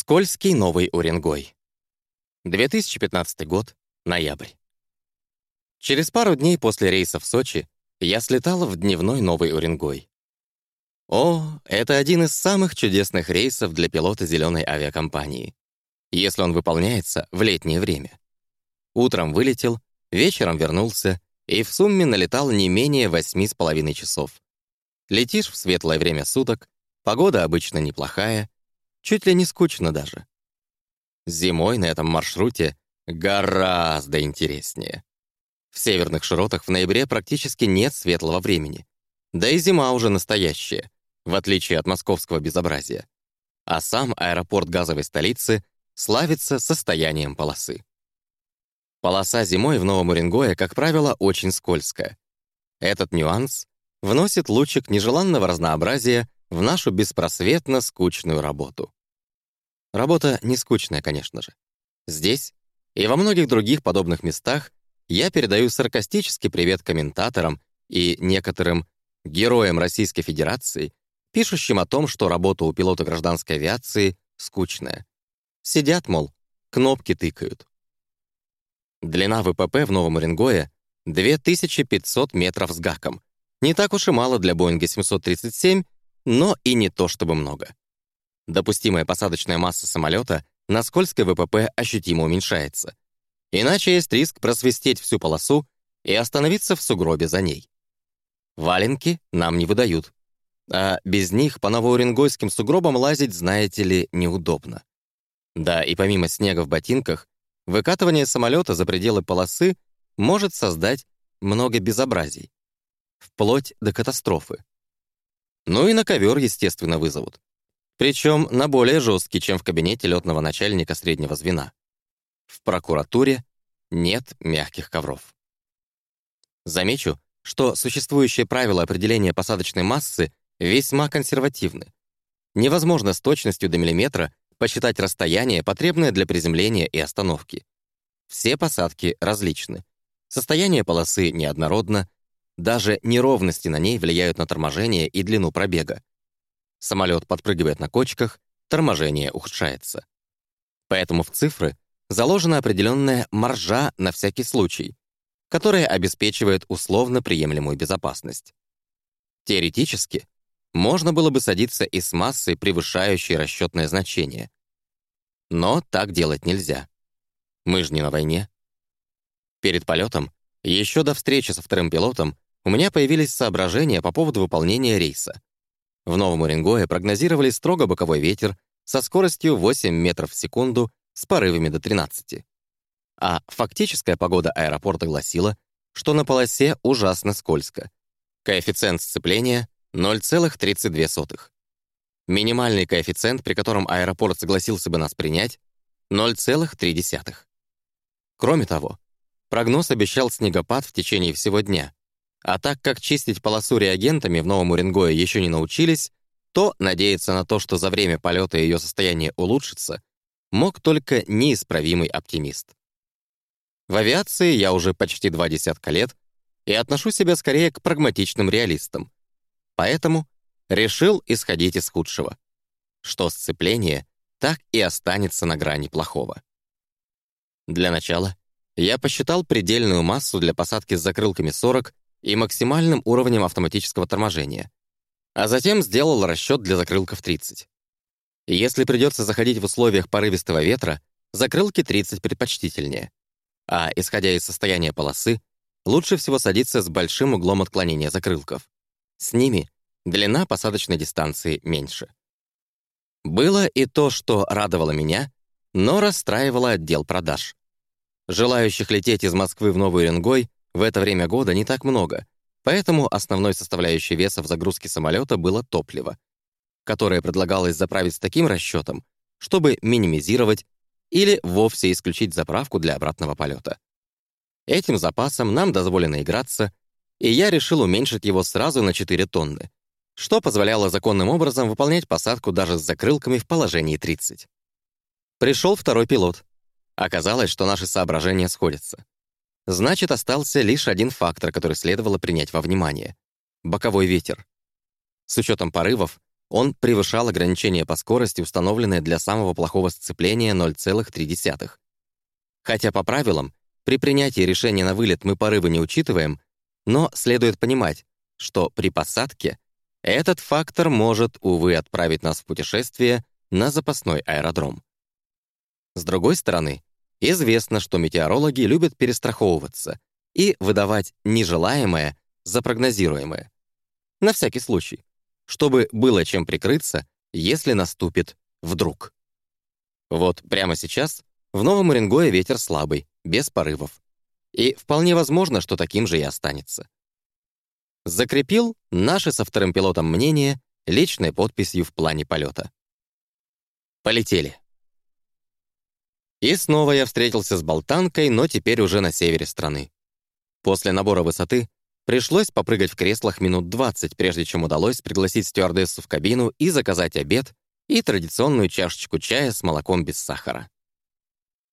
Скользкий Новый Уренгой. 2015 год, ноябрь. Через пару дней после рейса в Сочи я слетала в дневной Новый Уренгой. О, это один из самых чудесных рейсов для пилота зеленой авиакомпании, если он выполняется в летнее время. Утром вылетел, вечером вернулся и в сумме налетал не менее восьми с половиной часов. Летишь в светлое время суток, погода обычно неплохая, чуть ли не скучно даже. Зимой на этом маршруте гораздо интереснее. В северных широтах в ноябре практически нет светлого времени. Да и зима уже настоящая, в отличие от московского безобразия. А сам аэропорт газовой столицы славится состоянием полосы. Полоса зимой в Новом Уренгое, как правило, очень скользкая. Этот нюанс вносит лучик нежеланного разнообразия в нашу беспросветно скучную работу. Работа не скучная, конечно же. Здесь и во многих других подобных местах я передаю саркастический привет комментаторам и некоторым героям Российской Федерации, пишущим о том, что работа у пилота гражданской авиации скучная. Сидят, мол, кнопки тыкают. Длина ВПП в Новом Уренгое — 2500 метров с гаком. Не так уж и мало для Боинга 737, но и не то чтобы много. Допустимая посадочная масса самолета на скользкой ВПП ощутимо уменьшается. Иначе есть риск просвистеть всю полосу и остановиться в сугробе за ней. Валенки нам не выдают. А без них по новоуренгойским сугробам лазить, знаете ли, неудобно. Да, и помимо снега в ботинках, выкатывание самолета за пределы полосы может создать много безобразий. Вплоть до катастрофы. Ну и на ковер, естественно, вызовут. Причем на более жесткий, чем в кабинете летного начальника среднего звена. В прокуратуре нет мягких ковров. Замечу, что существующие правила определения посадочной массы весьма консервативны. Невозможно с точностью до миллиметра посчитать расстояние, потребное для приземления и остановки. Все посадки различны. Состояние полосы неоднородно, даже неровности на ней влияют на торможение и длину пробега. Самолет подпрыгивает на кочках, торможение ухудшается. Поэтому в цифры заложена определенная маржа на всякий случай, которая обеспечивает условно приемлемую безопасность. Теоретически, можно было бы садиться и с массой, превышающей расчетное значение. Но так делать нельзя. Мы же не на войне. Перед полетом, еще до встречи со вторым пилотом, у меня появились соображения по поводу выполнения рейса. В Новом Уренгое прогнозировали строго боковой ветер со скоростью 8 метров в секунду с порывами до 13. А фактическая погода аэропорта гласила, что на полосе ужасно скользко. Коэффициент сцепления — 0,32. Минимальный коэффициент, при котором аэропорт согласился бы нас принять — 0,3. Кроме того, прогноз обещал снегопад в течение всего дня, а так как чистить полосу реагентами в Новом Уренгое еще не научились, то надеяться на то, что за время полета ее состояние улучшится, мог только неисправимый оптимист. В авиации я уже почти два десятка лет и отношу себя скорее к прагматичным реалистам. Поэтому решил исходить из худшего. Что сцепление так и останется на грани плохого. Для начала я посчитал предельную массу для посадки с закрылками 40 и максимальным уровнем автоматического торможения, а затем сделал расчет для закрылков 30. если придется заходить в условиях порывистого ветра, закрылки 30 предпочтительнее. А исходя из состояния полосы, лучше всего садиться с большим углом отклонения закрылков. С ними длина посадочной дистанции меньше. Было и то, что радовало меня, но расстраивало отдел продаж. Желающих лететь из Москвы в Новый Уренгой в это время года не так много, поэтому основной составляющей веса в загрузке самолета было топливо, которое предлагалось заправить с таким расчетом, чтобы минимизировать или вовсе исключить заправку для обратного полета. Этим запасом нам дозволено играться, и я решил уменьшить его сразу на 4 тонны, что позволяло законным образом выполнять посадку даже с закрылками в положении 30. Пришел второй пилот. Оказалось, что наши соображения сходятся. Значит, остался лишь один фактор, который следовало принять во внимание — боковой ветер. С учетом порывов, он превышал ограничение по скорости, установленное для самого плохого сцепления 0,3. Хотя по правилам, при принятии решения на вылет мы порывы не учитываем, но следует понимать, что при посадке этот фактор может, увы, отправить нас в путешествие на запасной аэродром. С другой стороны, известно, что метеорологи любят перестраховываться и выдавать нежелаемое за прогнозируемое. На всякий случай, чтобы было чем прикрыться, если наступит вдруг. Вот прямо сейчас в Новом Уренгое ветер слабый, без порывов. И вполне возможно, что таким же и останется. Закрепил наше со вторым пилотом мнение личной подписью в плане полета. Полетели. И снова я встретился с болтанкой, но теперь уже на севере страны. После набора высоты пришлось попрыгать в креслах минут 20, прежде чем удалось пригласить стюардессу в кабину и заказать обед и традиционную чашечку чая с молоком без сахара.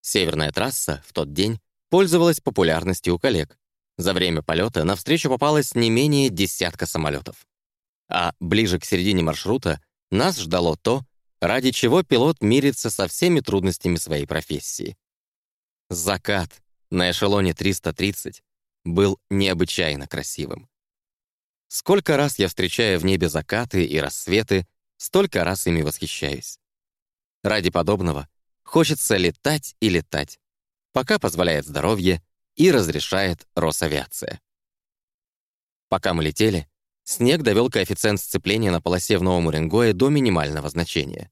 Северная трасса в тот день пользовалась популярностью у коллег. За время полета навстречу попалось не менее десятка самолетов. А ближе к середине маршрута нас ждало то, ради чего пилот мирится со всеми трудностями своей профессии. Закат на эшелоне 330 был необычайно красивым. Сколько раз я встречаю в небе закаты и рассветы, столько раз ими восхищаюсь. Ради подобного хочется летать и летать, пока позволяет здоровье и разрешает Росавиация. Пока мы летели, снег довел коэффициент сцепления на полосе в Новом Уренгое до минимального значения.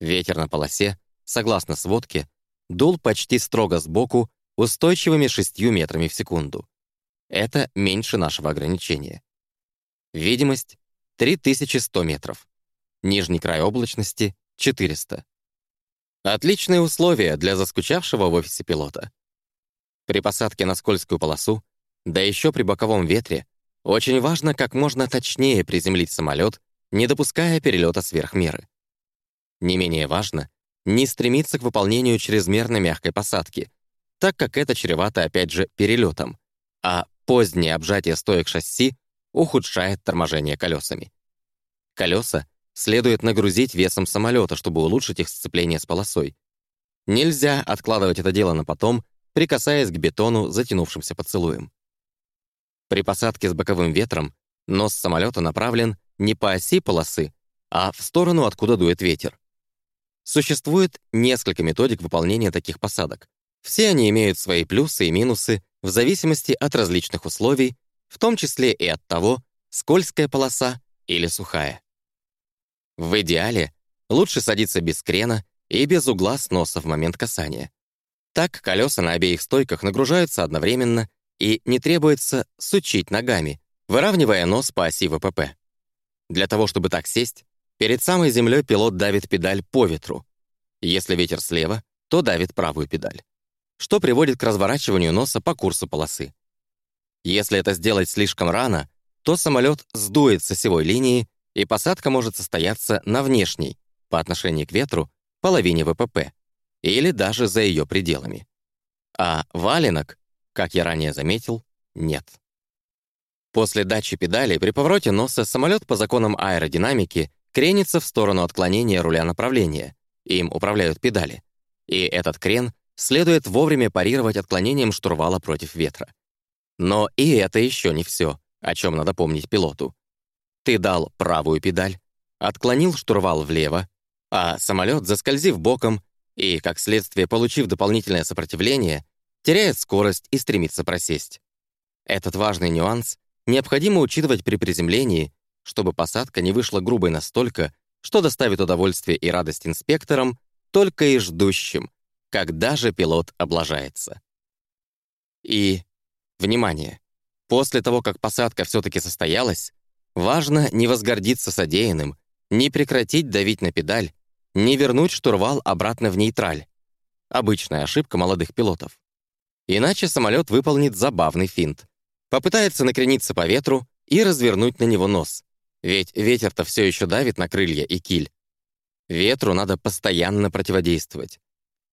Ветер на полосе, согласно сводке, дул почти строго сбоку устойчивыми 6 метрами в секунду. Это меньше нашего ограничения. Видимость — 3100 метров. Нижний край облачности — 400. Отличные условия для заскучавшего в офисе пилота. При посадке на скользкую полосу, да еще при боковом ветре, очень важно как можно точнее приземлить самолет, не допуская перелета сверх меры. Не менее важно не стремиться к выполнению чрезмерно мягкой посадки, так как это чревато опять же перелетом, а позднее обжатие стоек шасси ухудшает торможение колесами. Колеса следует нагрузить весом самолета, чтобы улучшить их сцепление с полосой. Нельзя откладывать это дело на потом, прикасаясь к бетону затянувшимся поцелуем. При посадке с боковым ветром нос самолета направлен не по оси полосы, а в сторону, откуда дует ветер. Существует несколько методик выполнения таких посадок. Все они имеют свои плюсы и минусы в зависимости от различных условий, в том числе и от того, скользкая полоса или сухая. В идеале лучше садиться без крена и без угла сноса в момент касания. Так колеса на обеих стойках нагружаются одновременно и не требуется сучить ногами, выравнивая нос по оси ВПП. Для того, чтобы так сесть, перед самой землей пилот давит педаль по ветру. Если ветер слева, то давит правую педаль, что приводит к разворачиванию носа по курсу полосы. Если это сделать слишком рано, то самолет сдует с осевой линии и посадка может состояться на внешней, по отношению к ветру, половине ВПП, или даже за ее пределами. А валенок, как я ранее заметил, нет. После дачи педали при повороте носа самолет по законам аэродинамики кренится в сторону отклонения руля направления, им управляют педали, и этот крен следует вовремя парировать отклонением штурвала против ветра. Но и это еще не все, о чем надо помнить пилоту. Ты дал правую педаль, отклонил штурвал влево, а самолет, заскользив боком и, как следствие, получив дополнительное сопротивление, теряет скорость и стремится просесть. Этот важный нюанс необходимо учитывать при приземлении, чтобы посадка не вышла грубой настолько, что доставит удовольствие и радость инспекторам, только и ждущим, когда же пилот облажается. И, внимание, после того, как посадка все-таки состоялась, Важно не возгордиться содеянным, не прекратить давить на педаль, не вернуть штурвал обратно в нейтраль. Обычная ошибка молодых пилотов. Иначе самолет выполнит забавный финт. Попытается накрениться по ветру и развернуть на него нос. Ведь ветер-то все еще давит на крылья и киль. Ветру надо постоянно противодействовать.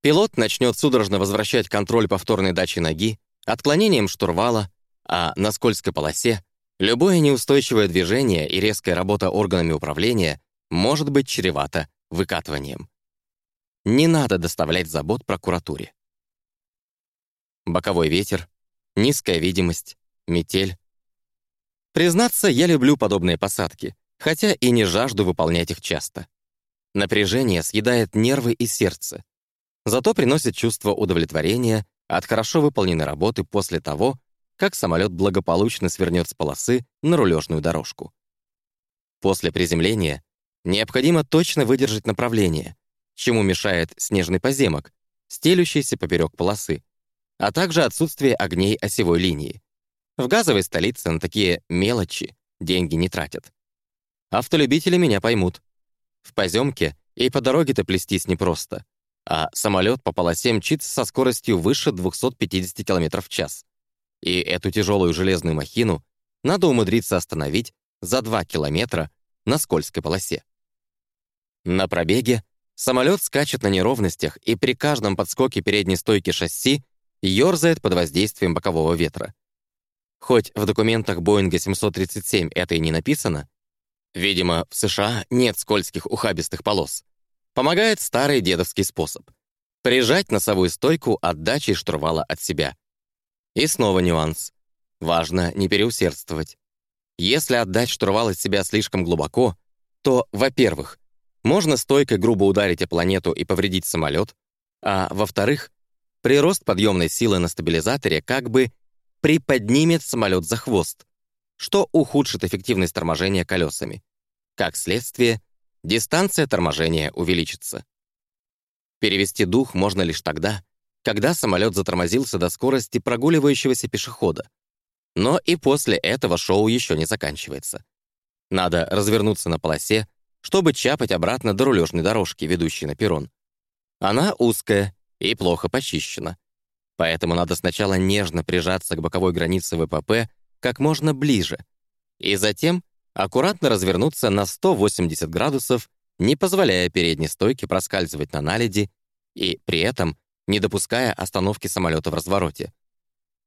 Пилот начнет судорожно возвращать контроль повторной дачи ноги, отклонением штурвала, а на скользкой полосе Любое неустойчивое движение и резкая работа органами управления может быть чревато выкатыванием. Не надо доставлять забот прокуратуре. Боковой ветер, низкая видимость, метель. Признаться, я люблю подобные посадки, хотя и не жажду выполнять их часто. Напряжение съедает нервы и сердце, зато приносит чувство удовлетворения от хорошо выполненной работы после того, как самолет благополучно свернет с полосы на рулежную дорожку. После приземления необходимо точно выдержать направление, чему мешает снежный поземок, стелющийся поперек полосы, а также отсутствие огней осевой линии. В газовой столице на такие мелочи деньги не тратят. Автолюбители меня поймут. В поземке и по дороге-то плестись непросто, а самолет по полосе мчится со скоростью выше 250 км в час. И эту тяжелую железную махину надо умудриться остановить за 2 километра на скользкой полосе. На пробеге самолет скачет на неровностях и при каждом подскоке передней стойки шасси ёрзает под воздействием бокового ветра. Хоть в документах Боинга 737 это и не написано, видимо, в США нет скользких ухабистых полос, помогает старый дедовский способ — прижать носовую стойку отдачей штурвала от себя. И снова нюанс. Важно не переусердствовать. Если отдать штурвал от себя слишком глубоко, то, во-первых, можно стойкой грубо ударить о планету и повредить самолет, а, во-вторых, прирост подъемной силы на стабилизаторе как бы приподнимет самолет за хвост, что ухудшит эффективность торможения колесами. Как следствие, дистанция торможения увеличится. Перевести дух можно лишь тогда, когда самолет затормозился до скорости прогуливающегося пешехода. Но и после этого шоу еще не заканчивается. Надо развернуться на полосе, чтобы чапать обратно до рулежной дорожки, ведущей на перрон. Она узкая и плохо почищена. Поэтому надо сначала нежно прижаться к боковой границе ВПП как можно ближе, и затем аккуратно развернуться на 180 градусов, не позволяя передней стойке проскальзывать на наледи и при этом не допуская остановки самолета в развороте.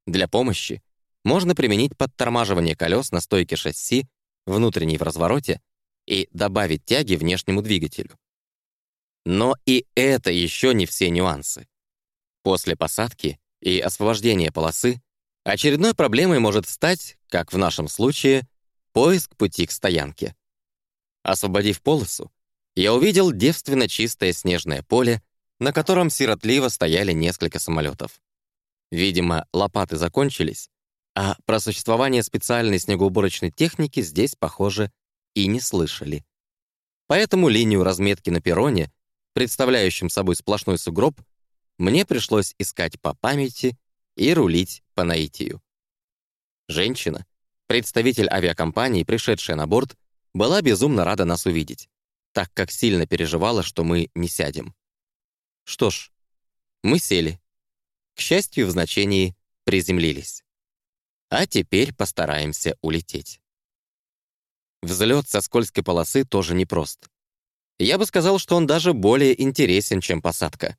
Для помощи можно применить подтормаживание колес на стойке шасси, внутренней в развороте, и добавить тяги внешнему двигателю. Но и это еще не все нюансы. После посадки и освобождения полосы очередной проблемой может стать, как в нашем случае, поиск пути к стоянке. Освободив полосу, я увидел девственно чистое снежное поле, на котором сиротливо стояли несколько самолетов. Видимо, лопаты закончились, а про существование специальной снегоуборочной техники здесь, похоже, и не слышали. Поэтому линию разметки на перроне, представляющем собой сплошной сугроб, мне пришлось искать по памяти и рулить по наитию. Женщина, представитель авиакомпании, пришедшая на борт, была безумно рада нас увидеть, так как сильно переживала, что мы не сядем. Что ж, мы сели. К счастью, в значении «приземлились». А теперь постараемся улететь. Взлет со скользкой полосы тоже непрост. Я бы сказал, что он даже более интересен, чем посадка.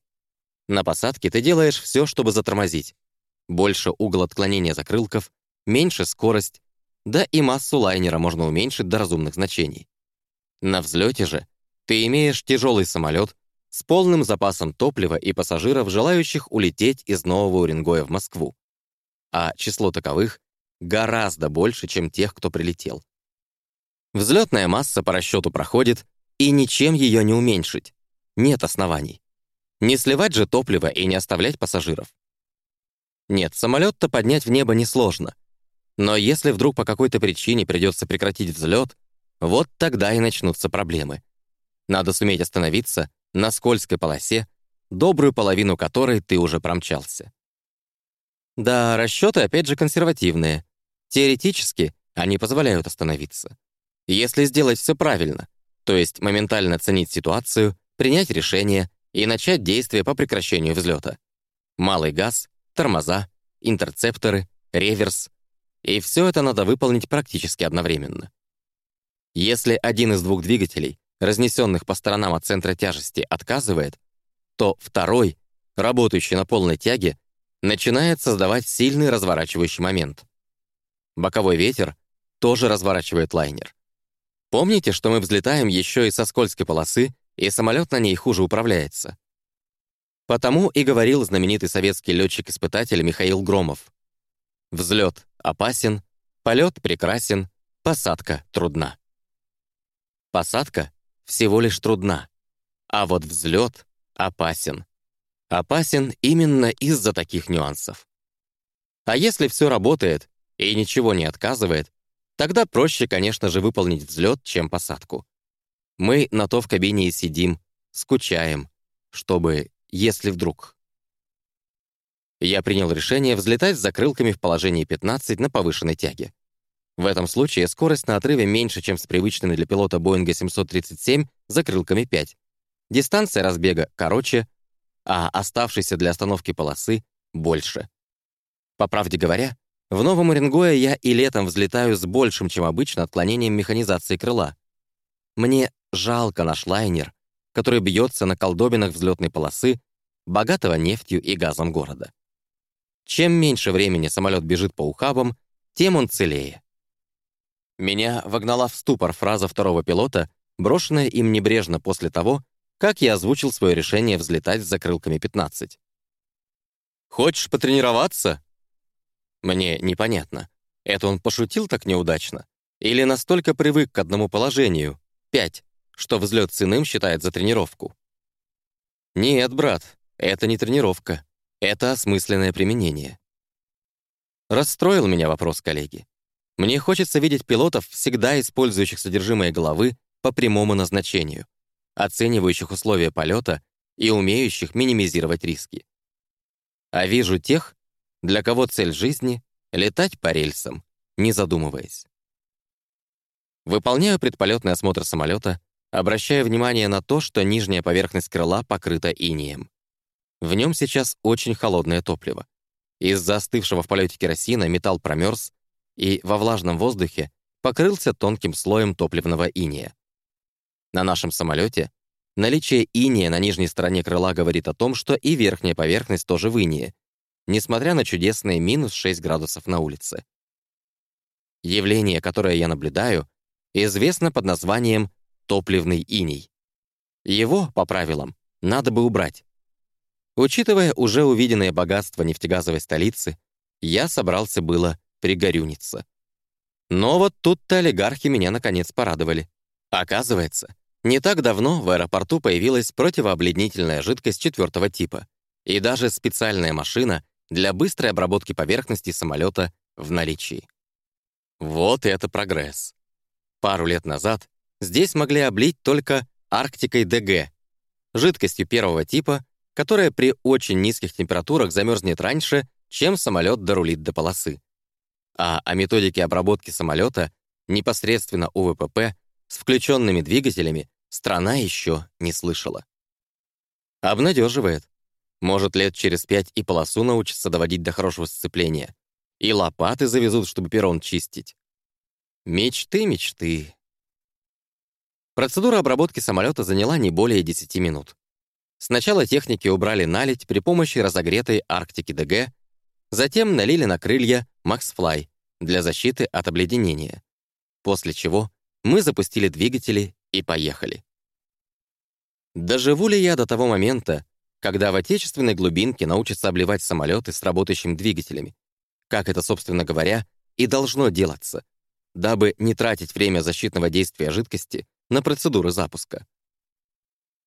На посадке ты делаешь все, чтобы затормозить. Больше угол отклонения закрылков, меньше скорость, да и массу лайнера можно уменьшить до разумных значений. На взлете же ты имеешь тяжелый самолет с полным запасом топлива и пассажиров, желающих улететь из Нового Уренгоя в Москву а число таковых гораздо больше, чем тех, кто прилетел. Взлетная масса по расчету проходит, и ничем ее не уменьшить. Нет оснований. Не сливать же топливо и не оставлять пассажиров. Нет, самолет-то поднять в небо несложно. Но если вдруг по какой-то причине придется прекратить взлет, вот тогда и начнутся проблемы. Надо суметь остановиться на скользкой полосе, добрую половину которой ты уже промчался. Да, расчеты опять же консервативные. Теоретически они позволяют остановиться. Если сделать все правильно, то есть моментально оценить ситуацию, принять решение и начать действия по прекращению взлета. Малый газ, тормоза, интерцепторы, реверс. И все это надо выполнить практически одновременно. Если один из двух двигателей, разнесенных по сторонам от центра тяжести, отказывает, то второй, работающий на полной тяге, начинает создавать сильный разворачивающий момент. Боковой ветер тоже разворачивает лайнер. Помните, что мы взлетаем еще и со скользкой полосы, и самолет на ней хуже управляется? Потому и говорил знаменитый советский летчик-испытатель Михаил Громов. Взлет опасен, полет прекрасен, посадка трудна. Посадка всего лишь трудна, а вот взлет опасен. Опасен именно из-за таких нюансов. А если все работает и ничего не отказывает, тогда проще, конечно же, выполнить взлет, чем посадку. Мы на то в кабине и сидим, скучаем, чтобы, если вдруг... Я принял решение взлетать с закрылками в положении 15 на повышенной тяге. В этом случае скорость на отрыве меньше, чем с привычными для пилота Боинга 737 закрылками 5. Дистанция разбега короче, а оставшейся для остановки полосы больше. По правде говоря, в новом Уренгое я и летом взлетаю с большим, чем обычно, отклонением механизации крыла. Мне жалко наш лайнер, который бьется на колдобинах взлетной полосы, богатого нефтью и газом города. Чем меньше времени самолет бежит по ухабам, тем он целее. Меня вогнала в ступор фраза второго пилота, брошенная им небрежно после того, как я озвучил свое решение взлетать с закрылками 15. «Хочешь потренироваться?» Мне непонятно. Это он пошутил так неудачно? Или настолько привык к одному положению, 5, что взлет с иным считает за тренировку? Нет, брат, это не тренировка. Это осмысленное применение. Расстроил меня вопрос коллеги. Мне хочется видеть пилотов, всегда использующих содержимое головы по прямому назначению, оценивающих условия полета и умеющих минимизировать риски. А вижу тех, для кого цель жизни — летать по рельсам, не задумываясь. Выполняю предполетный осмотр самолета, обращая внимание на то, что нижняя поверхность крыла покрыта инеем. В нем сейчас очень холодное топливо. Из-за остывшего в полете керосина металл промерз и во влажном воздухе покрылся тонким слоем топливного иния. На нашем самолете наличие иния на нижней стороне крыла говорит о том, что и верхняя поверхность тоже в инее, несмотря на чудесные минус 6 градусов на улице. Явление, которое я наблюдаю, известно под названием топливный иней. Его, по правилам, надо бы убрать. Учитывая уже увиденное богатство нефтегазовой столицы, я собрался было пригорюниться. Но вот тут-то олигархи меня наконец порадовали. Оказывается, не так давно в аэропорту появилась противообледнительная жидкость четвертого типа и даже специальная машина для быстрой обработки поверхности самолета в наличии. Вот это прогресс. Пару лет назад здесь могли облить только Арктикой ДГ, жидкостью первого типа, которая при очень низких температурах замерзнет раньше, чем самолет дорулит до полосы. А о методике обработки самолета непосредственно у ВПП с включенными двигателями страна еще не слышала. Обнадеживает. Может, лет через пять и полосу научатся доводить до хорошего сцепления. И лопаты завезут, чтобы перрон чистить. Мечты, мечты. Процедура обработки самолета заняла не более 10 минут. Сначала техники убрали наледь при помощи разогретой Арктики ДГ, затем налили на крылья MaxFly для защиты от обледенения, после чего мы запустили двигатели и поехали. Доживу ли я до того момента, когда в отечественной глубинке научатся обливать самолеты с работающими двигателями, как это, собственно говоря, и должно делаться, дабы не тратить время защитного действия жидкости на процедуры запуска.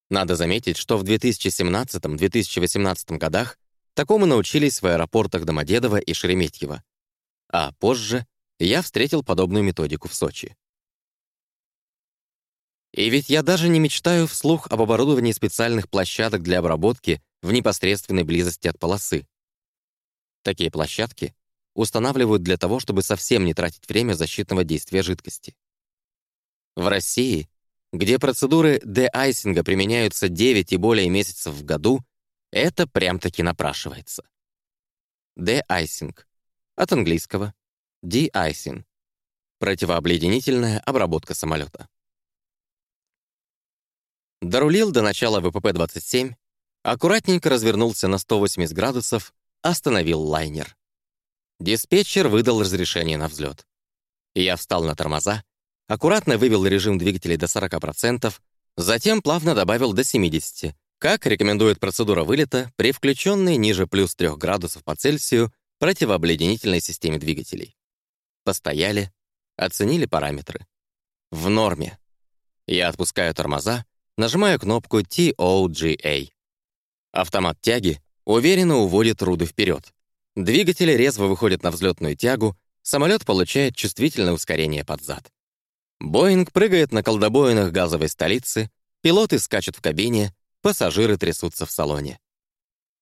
Надо заметить, что в 2017-2018 годах такому научились в аэропортах Домодедово и Шереметьево. А позже я встретил подобную методику в Сочи. И ведь я даже не мечтаю вслух об оборудовании специальных площадок для обработки в непосредственной близости от полосы. Такие площадки устанавливают для того, чтобы совсем не тратить время защитного действия жидкости. В России где процедуры де-айсинга применяются 9 и более месяцев в году, это прям-таки напрашивается. Де-айсинг. От английского de-icing. Противообледенительная обработка самолета. Дорулил до начала ВПП-27, аккуратненько развернулся на 180 градусов, остановил лайнер. Диспетчер выдал разрешение на взлет. Я встал на тормоза, аккуратно вывел режим двигателей до 40%, затем плавно добавил до 70%, как рекомендует процедура вылета при включенной ниже плюс 3 градусов по Цельсию противообледенительной системе двигателей. Постояли, оценили параметры. В норме. Я отпускаю тормоза, нажимаю кнопку TOGA. Автомат тяги уверенно уводит руды вперед. Двигатели резво выходят на взлетную тягу, самолет получает чувствительное ускорение под зад. Боинг прыгает на колдобоинах газовой столицы, пилоты скачут в кабине, пассажиры трясутся в салоне.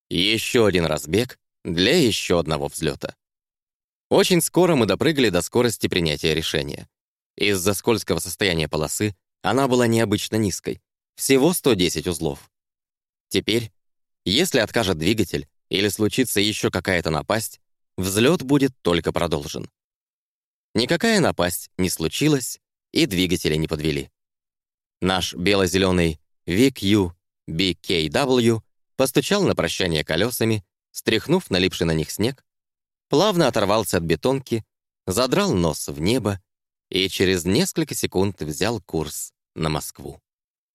Еще один разбег для еще одного взлета. Очень скоро мы допрыгали до скорости принятия решения. Из-за скользкого состояния полосы она была необычно низкой, всего 110 узлов. Теперь, если откажет двигатель или случится еще какая-то напасть, взлет будет только продолжен. Никакая напасть не случилась, и двигатели не подвели. Наш бело-зеленый VQ BKW постучал на прощание колесами, стряхнув налипший на них снег, плавно оторвался от бетонки, задрал нос в небо и через несколько секунд взял курс на Москву.